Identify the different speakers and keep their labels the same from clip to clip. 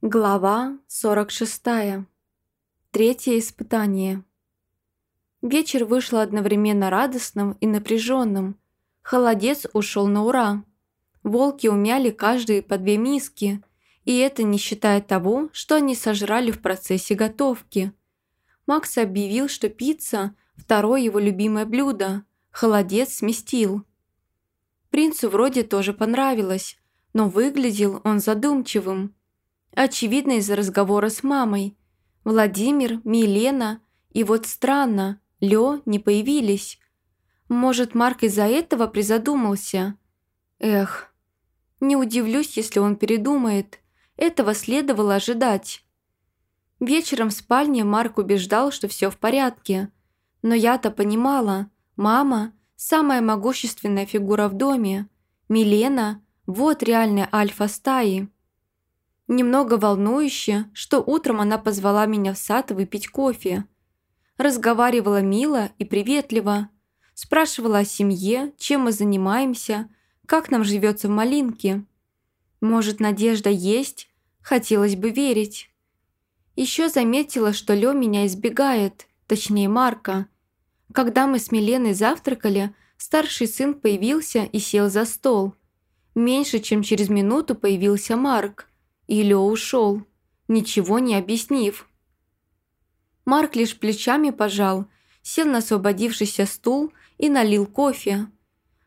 Speaker 1: Глава 46. Третье испытание. Вечер вышел одновременно радостным и напряженным. Холодец ушел на ура. Волки умяли каждый по две миски, и это не считая того, что они сожрали в процессе готовки. Макс объявил, что пицца – второе его любимое блюдо. Холодец сместил. Принцу вроде тоже понравилось, но выглядел он задумчивым – Очевидно, из-за разговора с мамой. Владимир, Милена и вот странно, Лё не появились. Может, Марк из-за этого призадумался? Эх, не удивлюсь, если он передумает. Этого следовало ожидать. Вечером в спальне Марк убеждал, что все в порядке. Но я-то понимала, мама – самая могущественная фигура в доме. Милена – вот реальная альфа стаи. Немного волнующе, что утром она позвала меня в сад выпить кофе. Разговаривала мило и приветливо. Спрашивала о семье, чем мы занимаемся, как нам живется в Малинке. Может, надежда есть? Хотелось бы верить. Еще заметила, что Лё меня избегает, точнее Марка. Когда мы с Миленой завтракали, старший сын появился и сел за стол. Меньше чем через минуту появился Марк. Илё ушел, ничего не объяснив. Марк лишь плечами пожал, сел на освободившийся стул и налил кофе.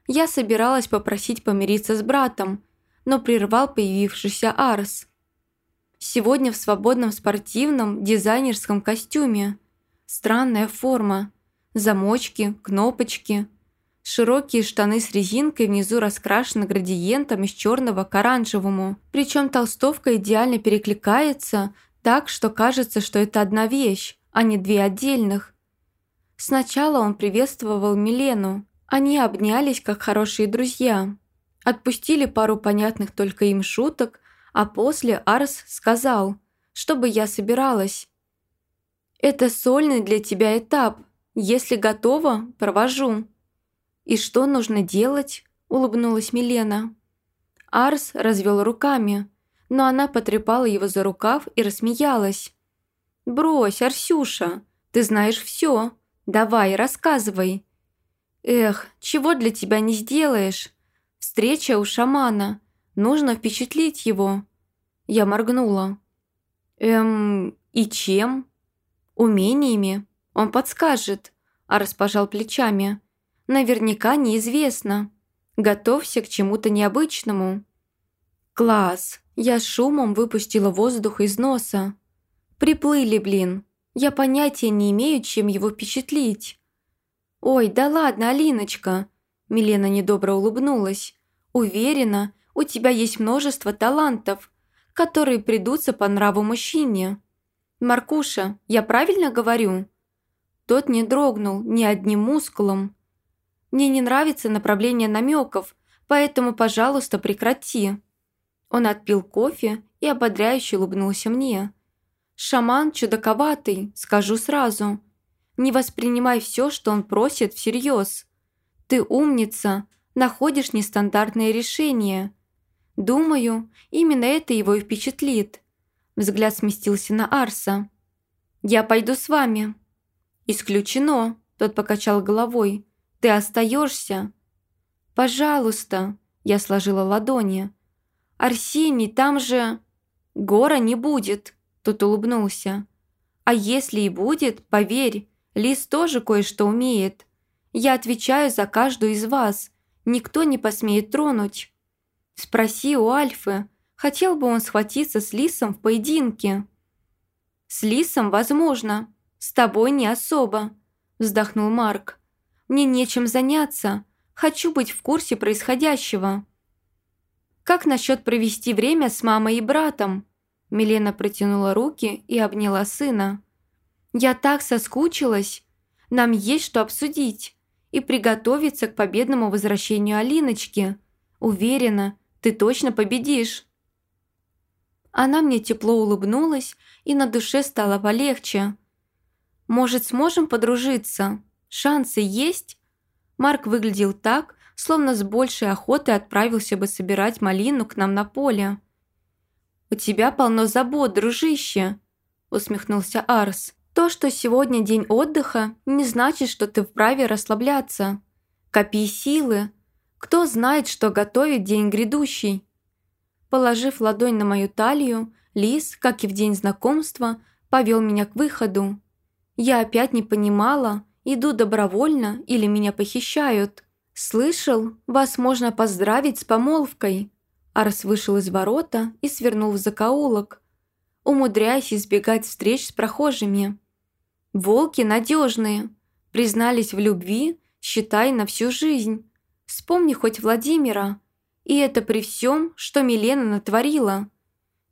Speaker 1: Я собиралась попросить помириться с братом, но прервал появившийся Арс. Сегодня в свободном спортивном дизайнерском костюме. Странная форма. Замочки, кнопочки – Широкие штаны с резинкой внизу раскрашены градиентом из черного к оранжевому. Причем толстовка идеально перекликается так, что кажется, что это одна вещь, а не две отдельных. Сначала он приветствовал Милену. Они обнялись, как хорошие друзья. Отпустили пару понятных только им шуток, а после Арс сказал, чтобы я собиралась. «Это сольный для тебя этап. Если готова, провожу». «И что нужно делать?» – улыбнулась Милена. Арс развел руками, но она потрепала его за рукав и рассмеялась. «Брось, Арсюша, ты знаешь все. Давай, рассказывай». «Эх, чего для тебя не сделаешь? Встреча у шамана. Нужно впечатлить его». Я моргнула. «Эм, и чем?» «Умениями. Он подскажет». Арс пожал плечами наверняка неизвестно. Готовься к чему-то необычному. Класс. Я шумом выпустила воздух из носа. Приплыли, блин. Я понятия не имею, чем его впечатлить. «Ой, да ладно, Алиночка!» Милена недобро улыбнулась. «Уверена, у тебя есть множество талантов, которые придутся по нраву мужчине. Маркуша, я правильно говорю?» Тот не дрогнул ни одним мускулом. Мне не нравится направление намеков, поэтому, пожалуйста, прекрати». Он отпил кофе и ободряюще улыбнулся мне. «Шаман чудаковатый, скажу сразу. Не воспринимай все, что он просит, всерьез. Ты умница, находишь нестандартные решения. Думаю, именно это его и впечатлит». Взгляд сместился на Арса. «Я пойду с вами». «Исключено», – тот покачал головой. Ты остаешься? Пожалуйста, я сложила ладони. Арсений, там же... Гора не будет, тут улыбнулся. А если и будет, поверь, Лис тоже кое-что умеет. Я отвечаю за каждую из вас. Никто не посмеет тронуть. Спроси у Альфы, хотел бы он схватиться с Лисом в поединке. С Лисом возможно, с тобой не особо, вздохнул Марк. Мне нечем заняться. Хочу быть в курсе происходящего». «Как насчет провести время с мамой и братом?» Милена протянула руки и обняла сына. «Я так соскучилась. Нам есть что обсудить и приготовиться к победному возвращению Алиночки. Уверена, ты точно победишь». Она мне тепло улыбнулась, и на душе стало полегче. «Может, сможем подружиться?» Шансы есть?» Марк выглядел так, словно с большей охотой отправился бы собирать малину к нам на поле. «У тебя полно забот, дружище», – усмехнулся Арс. «То, что сегодня день отдыха, не значит, что ты вправе расслабляться. Копи силы. Кто знает, что готовит день грядущий?» Положив ладонь на мою талию, Лис, как и в день знакомства, повел меня к выходу. Я опять не понимала, иду добровольно или меня похищают. «Слышал, вас можно поздравить с помолвкой», Арс вышел из ворота и свернул в закоулок, умудряясь избегать встреч с прохожими. «Волки надежные, признались в любви, считай, на всю жизнь. Вспомни хоть Владимира. И это при всем, что Милена натворила».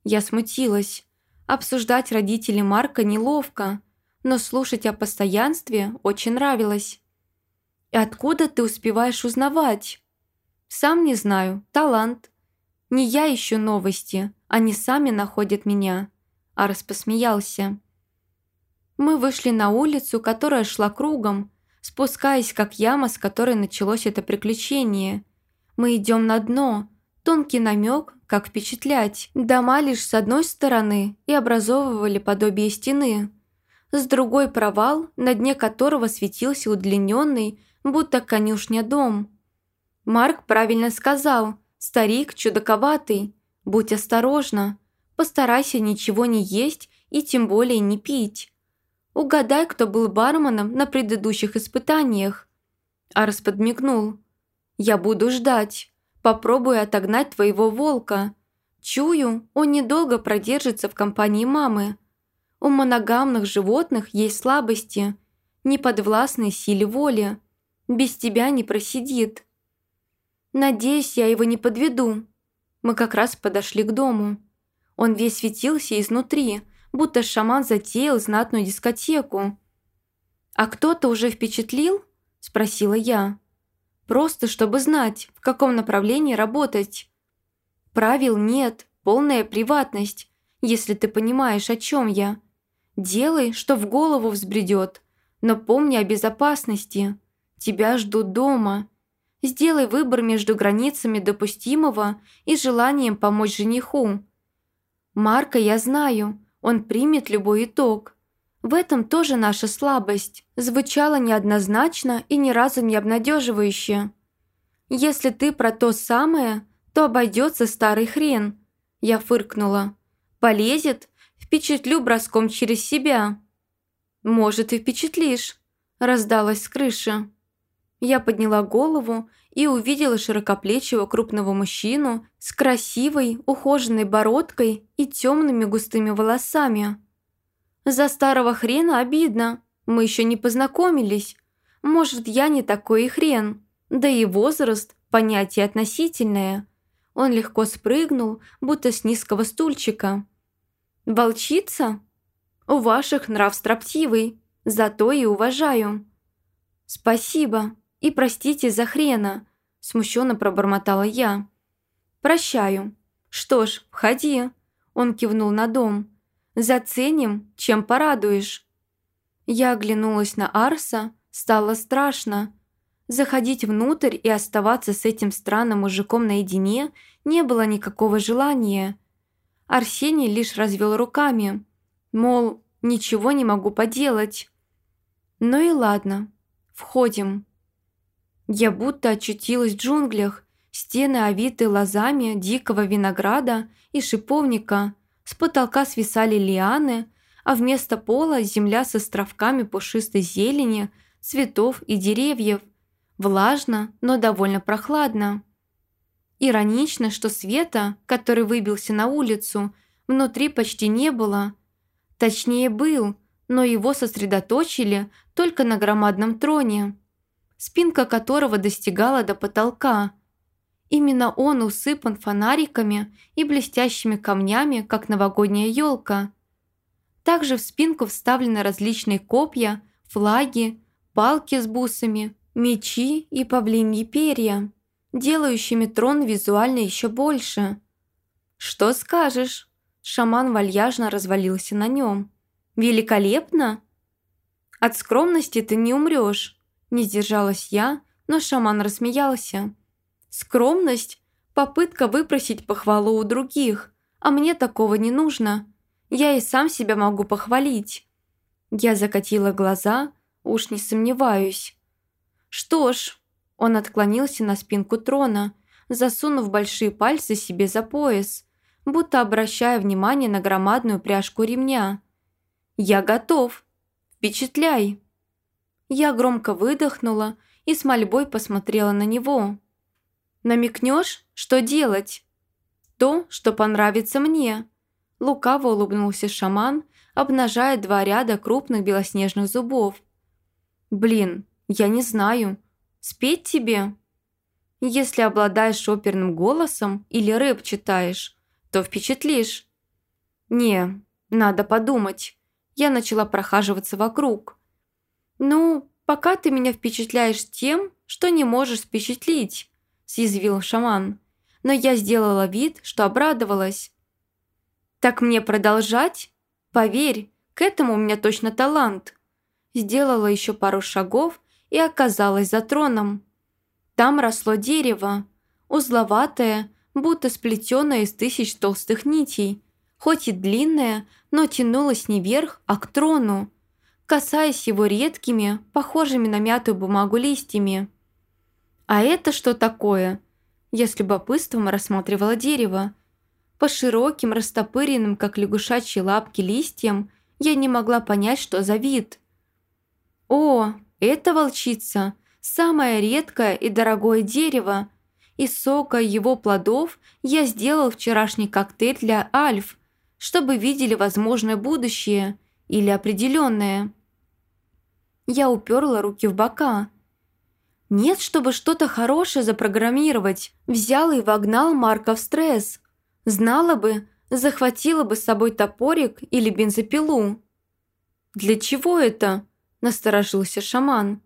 Speaker 1: Я смутилась. Обсуждать родителей Марка неловко, но слушать о постоянстве очень нравилось. «И откуда ты успеваешь узнавать?» «Сам не знаю. Талант. Не я ищу новости, они сами находят меня». Арс посмеялся. Мы вышли на улицу, которая шла кругом, спускаясь как яма, с которой началось это приключение. Мы идем на дно. Тонкий намек, как впечатлять. Дома лишь с одной стороны и образовывали подобие стены. С другой провал, на дне которого светился удлиненный, будто конюшня дом. Марк правильно сказал – Старик чудаковатый, будь осторожна, постарайся ничего не есть и тем более не пить. Угадай, кто был барменом на предыдущих испытаниях. Арс подмигнул. Я буду ждать. Попробую отогнать твоего волка. Чую, он недолго продержится в компании мамы. У моногамных животных есть слабости, неподвластной силе воли. Без тебя не просидит. Надеюсь, я его не подведу. Мы как раз подошли к дому. Он весь светился изнутри, будто шаман затеял знатную дискотеку. «А кто-то уже впечатлил?» – спросила я. «Просто чтобы знать, в каком направлении работать». «Правил нет, полная приватность, если ты понимаешь, о чем я. Делай, что в голову взбредет, но помни о безопасности. Тебя ждут дома, Сделай выбор между границами допустимого и желанием помочь жениху. Марка я знаю, он примет любой итог. В этом тоже наша слабость. Звучало неоднозначно и ни разу не обнадеживающе. Если ты про то самое, то обойдется старый хрен. Я фыркнула. Полезет, впечатлю броском через себя. Может, и впечатлишь, раздалась с крыши. Я подняла голову и увидела широкоплечего крупного мужчину с красивой, ухоженной бородкой и темными густыми волосами. «За старого хрена обидно. Мы еще не познакомились. Может, я не такой и хрен. Да и возраст – понятие относительное». Он легко спрыгнул, будто с низкого стульчика. «Волчица? У ваших нрав строптивый, зато и уважаю». «Спасибо», и простите за хрена», – смущенно пробормотала я. «Прощаю. Что ж, входи», – он кивнул на дом. «Заценим, чем порадуешь». Я оглянулась на Арса, стало страшно. Заходить внутрь и оставаться с этим странным мужиком наедине не было никакого желания. Арсений лишь развел руками, мол, ничего не могу поделать. Ну и ладно, входим. Я будто очутилась в джунглях, стены овиты лозами дикого винограда и шиповника, с потолка свисали лианы, а вместо пола земля с островками пушистой зелени, цветов и деревьев. Влажно, но довольно прохладно. Иронично, что света, который выбился на улицу, внутри почти не было. Точнее, был, но его сосредоточили только на громадном троне спинка которого достигала до потолка. Именно он усыпан фонариками и блестящими камнями, как новогодняя елка. Также в спинку вставлены различные копья, флаги, палки с бусами, мечи и павлиньи перья, делающими трон визуально еще больше. «Что скажешь?» Шаман вальяжно развалился на нем. «Великолепно!» «От скромности ты не умрешь. Не сдержалась я, но шаман рассмеялся. Скромность – попытка выпросить похвалу у других, А мне такого не нужно. Я и сам себя могу похвалить». Я закатила глаза, уж не сомневаюсь. «Что ж», он отклонился на спинку трона, засунув большие пальцы себе за пояс, будто обращая внимание на громадную пряжку ремня. «Я готов. Впечатляй!» Я громко выдохнула и с мольбой посмотрела на него. «Намекнешь, что делать?» «То, что понравится мне», – лукаво улыбнулся шаман, обнажая два ряда крупных белоснежных зубов. «Блин, я не знаю. Спеть тебе?» «Если обладаешь оперным голосом или рэп читаешь, то впечатлишь». «Не, надо подумать». Я начала прохаживаться вокруг. «Ну, пока ты меня впечатляешь тем, что не можешь впечатлить», съязвил шаман. Но я сделала вид, что обрадовалась. «Так мне продолжать? Поверь, к этому у меня точно талант». Сделала еще пару шагов и оказалась за троном. Там росло дерево, узловатое, будто сплетенное из тысяч толстых нитей, хоть и длинное, но тянулось не вверх, а к трону, касаясь его редкими, похожими на мятую бумагу листьями. «А это что такое?» Я с любопытством рассматривала дерево. По широким, растопыренным, как лягушачьи лапки, листьям я не могла понять, что за вид. «О, это волчица, самое редкое и дорогое дерево. Из сока его плодов я сделал вчерашний коктейль для альф, чтобы видели возможное будущее или определенное. Я уперла руки в бока. Нет, чтобы что-то хорошее запрограммировать. Взял и вогнал Марка в стресс. Знала бы, захватила бы с собой топорик или бензопилу. «Для чего это?» – насторожился шаман.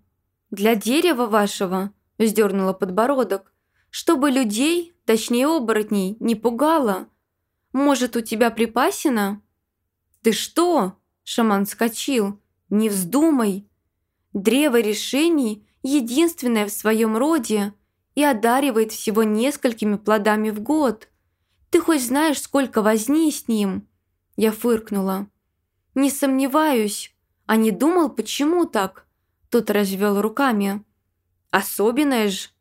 Speaker 1: «Для дерева вашего», – вздернула подбородок. «Чтобы людей, точнее оборотней, не пугало. Может, у тебя припасено?» «Ты что?» – шаман скочил. «Не вздумай!» Древо решений единственное в своем роде и одаривает всего несколькими плодами в год. Ты хоть знаешь, сколько возни с ним?» Я фыркнула. «Не сомневаюсь. А не думал, почему так?» Тот развел руками. «Особенное ж.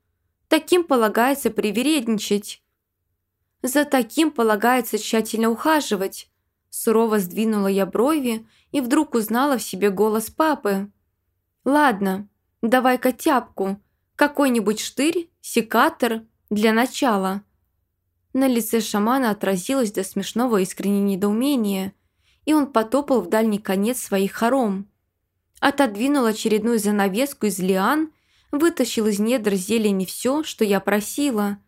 Speaker 1: Таким полагается привередничать. За таким полагается тщательно ухаживать». Сурово сдвинула я брови и вдруг узнала в себе голос папы. «Ладно, давай-ка тяпку, какой-нибудь штырь, секатор для начала». На лице шамана отразилось до смешного искреннее недоумение, и он потопал в дальний конец своих хором. Отодвинул очередную занавеску из лиан, вытащил из недр зелени все, что я просила.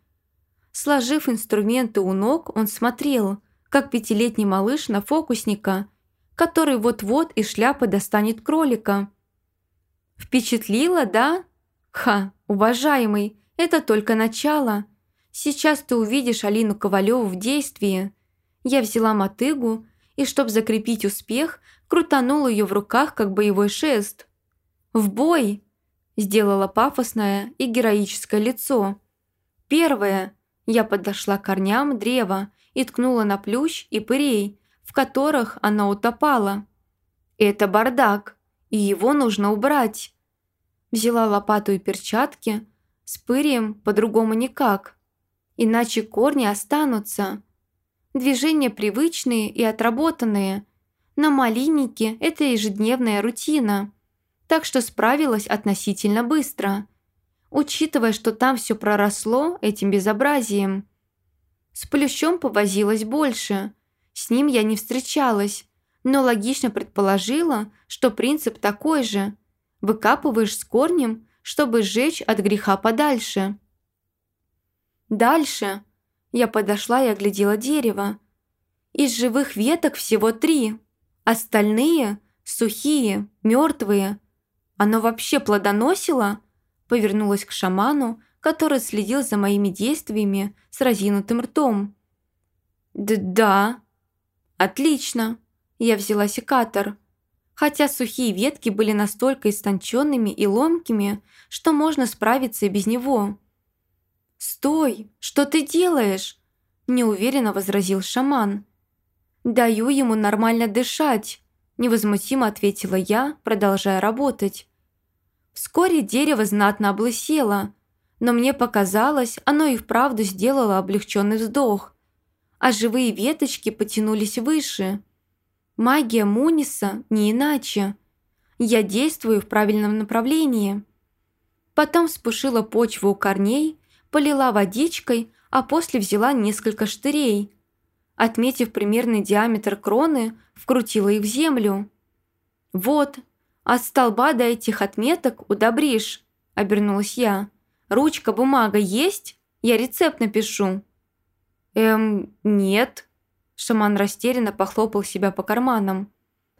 Speaker 1: Сложив инструменты у ног, он смотрел, как пятилетний малыш на фокусника, который вот-вот из шляпы достанет кролика. Впечатлило, да? Ха, уважаемый, это только начало. Сейчас ты увидишь Алину Ковалеву в действии. Я взяла мотыгу и, чтобы закрепить успех, крутанула ее в руках, как боевой шест. «В бой!» – сделала пафосное и героическое лицо. Первое. Я подошла к корням древа и ткнула на плющ и пырей, в которых она утопала. «Это бардак!» и его нужно убрать. Взяла лопату и перчатки, с пырьем по-другому никак, иначе корни останутся. Движения привычные и отработанные. На малиннике это ежедневная рутина, так что справилась относительно быстро, учитывая, что там все проросло этим безобразием. С плющом повозилась больше, с ним я не встречалась, но логично предположила, что принцип такой же. Выкапываешь с корнем, чтобы сжечь от греха подальше. Дальше я подошла и оглядела дерево. Из живых веток всего три. Остальные – сухие, мертвые. Оно вообще плодоносило? Повернулась к шаману, который следил за моими действиями с разинутым ртом. «Да». «Отлично. Я взяла секатор. Хотя сухие ветки были настолько истонченными и ломкими, что можно справиться и без него. «Стой! Что ты делаешь?» – неуверенно возразил шаман. «Даю ему нормально дышать», – невозмутимо ответила я, продолжая работать. Вскоре дерево знатно облысело, но мне показалось, оно и вправду сделало облегченный вздох, а живые веточки потянулись выше. Магия Муниса не иначе. Я действую в правильном направлении. Потом спушила почву у корней, полила водичкой, а после взяла несколько штырей. Отметив примерный диаметр кроны, вкрутила их в землю. «Вот, от столба до этих отметок удобришь», – обернулась я. «Ручка, бумага есть? Я рецепт напишу». «Эм, нет». Шаман растерянно похлопал себя по карманам.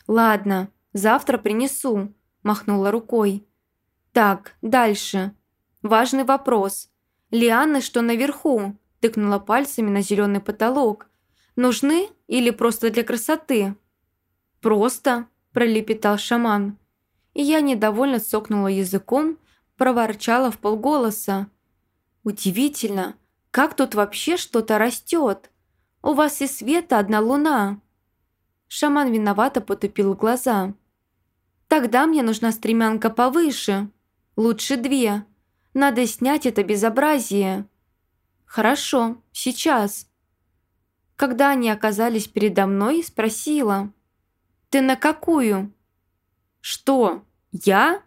Speaker 1: «Ладно, завтра принесу», – махнула рукой. «Так, дальше. Важный вопрос. Лианы, что наверху?» – тыкнула пальцами на зеленый потолок. «Нужны или просто для красоты?» «Просто», – пролепетал шаман. И я недовольно цокнула языком, проворчала в полголоса. «Удивительно, как тут вообще что-то растет? У вас и света одна луна». Шаман виновато потупил глаза. «Тогда мне нужна стремянка повыше. Лучше две. Надо снять это безобразие». «Хорошо, сейчас». Когда они оказались передо мной, спросила. «Ты на какую?» «Что, я?»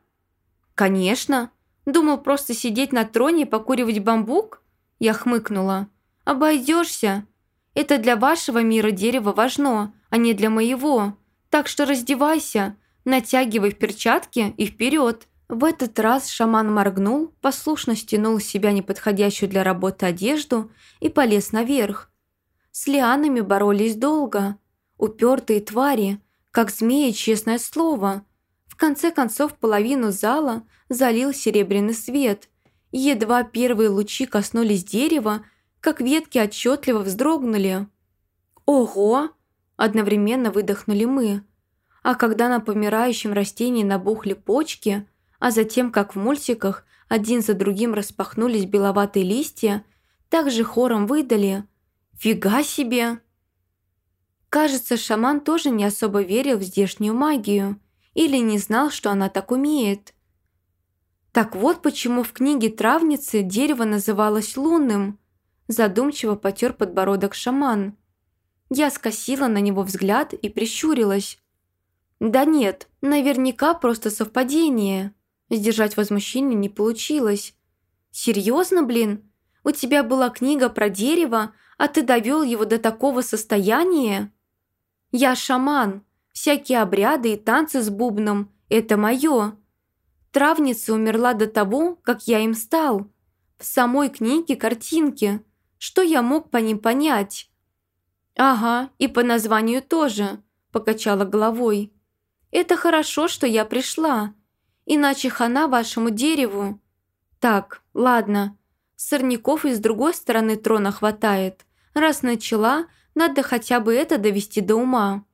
Speaker 1: «Конечно. Думал просто сидеть на троне и покуривать бамбук?» Я хмыкнула. «Обойдешься. Это для вашего мира дерево важно, а не для моего. Так что раздевайся, натягивай в перчатки и вперед. В этот раз шаман моргнул, послушно стянул с себя неподходящую для работы одежду и полез наверх. С лианами боролись долго. Упертые твари, как змеи, честное слово. В конце концов половину зала залил серебряный свет. Едва первые лучи коснулись дерева, как ветки отчетливо вздрогнули. «Ого!» – одновременно выдохнули мы. А когда на помирающем растении набухли почки, а затем, как в мультиках, один за другим распахнулись беловатые листья, также хором выдали «Фига себе!». Кажется, шаман тоже не особо верил в здешнюю магию или не знал, что она так умеет. Так вот почему в книге травницы дерево называлось лунным. Задумчиво потер подбородок шаман. Я скосила на него взгляд и прищурилась. Да нет, наверняка просто совпадение. Сдержать возмущение не получилось. Серьезно, блин? У тебя была книга про дерево, а ты довел его до такого состояния? Я шаман. Всякие обряды и танцы с бубном – это мое. Травница умерла до того, как я им стал. В самой книге картинки. Что я мог по ним понять? «Ага, и по названию тоже», – покачала головой. «Это хорошо, что я пришла. Иначе хана вашему дереву». «Так, ладно. Сорняков и с другой стороны трона хватает. Раз начала, надо хотя бы это довести до ума».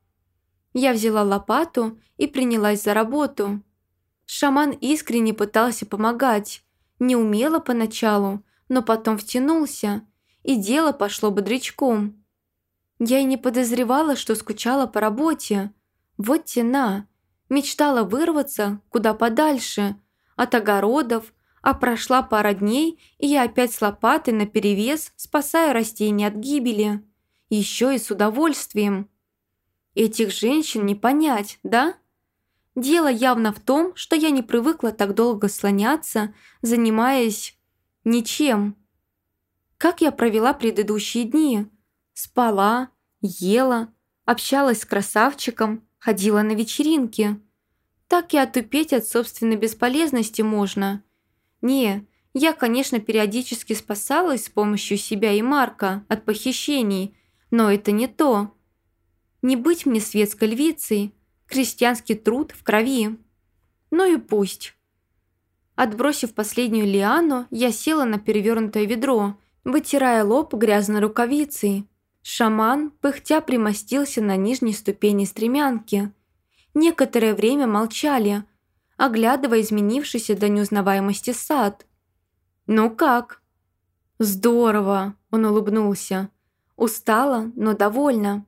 Speaker 1: Я взяла лопату и принялась за работу. Шаман искренне пытался помогать. Не умело поначалу, но потом втянулся, и дело пошло бодрячком. Я и не подозревала, что скучала по работе. Вот тена. Мечтала вырваться куда подальше, от огородов, а прошла пара дней, и я опять с лопатой наперевес, спасая растения от гибели. Еще и с удовольствием. Этих женщин не понять, да? Дело явно в том, что я не привыкла так долго слоняться, занимаясь ничем. Как я провела предыдущие дни? Спала, ела, общалась с красавчиком, ходила на вечеринки. Так и отупеть от собственной бесполезности можно. Не, я, конечно, периодически спасалась с помощью себя и Марка от похищений, но это не то. Не быть мне светской львицей – Крестьянский труд в крови. Ну и пусть. Отбросив последнюю лиану, я села на перевернутое ведро, вытирая лоб грязной рукавицей. Шаман, пыхтя, примостился на нижней ступени стремянки. Некоторое время молчали, оглядывая изменившийся до неузнаваемости сад. «Ну как?» «Здорово!» – он улыбнулся. Устала, но довольна.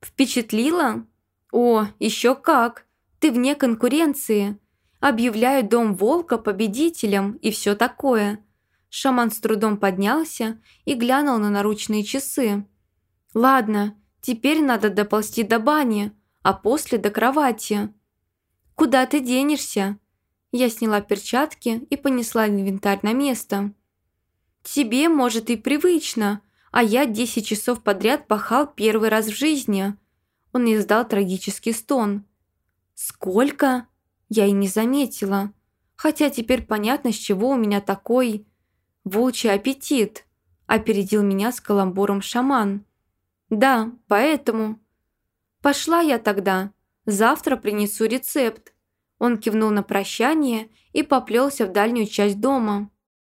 Speaker 1: Впечатлила? О, еще как! Ты вне конкуренции. Объявляю дом волка победителем и все такое. Шаман с трудом поднялся и глянул на наручные часы. Ладно, теперь надо доползти до бани, а после до кровати. Куда ты денешься? Я сняла перчатки и понесла инвентарь на место. Тебе, может, и привычно, а я 10 часов подряд пахал первый раз в жизни. Он издал трагический стон. Сколько? Я и не заметила. Хотя теперь понятно, с чего у меня такой... волчий аппетит. Опередил меня с каламбуром шаман. Да, поэтому... Пошла я тогда. Завтра принесу рецепт. Он кивнул на прощание и поплелся в дальнюю часть дома.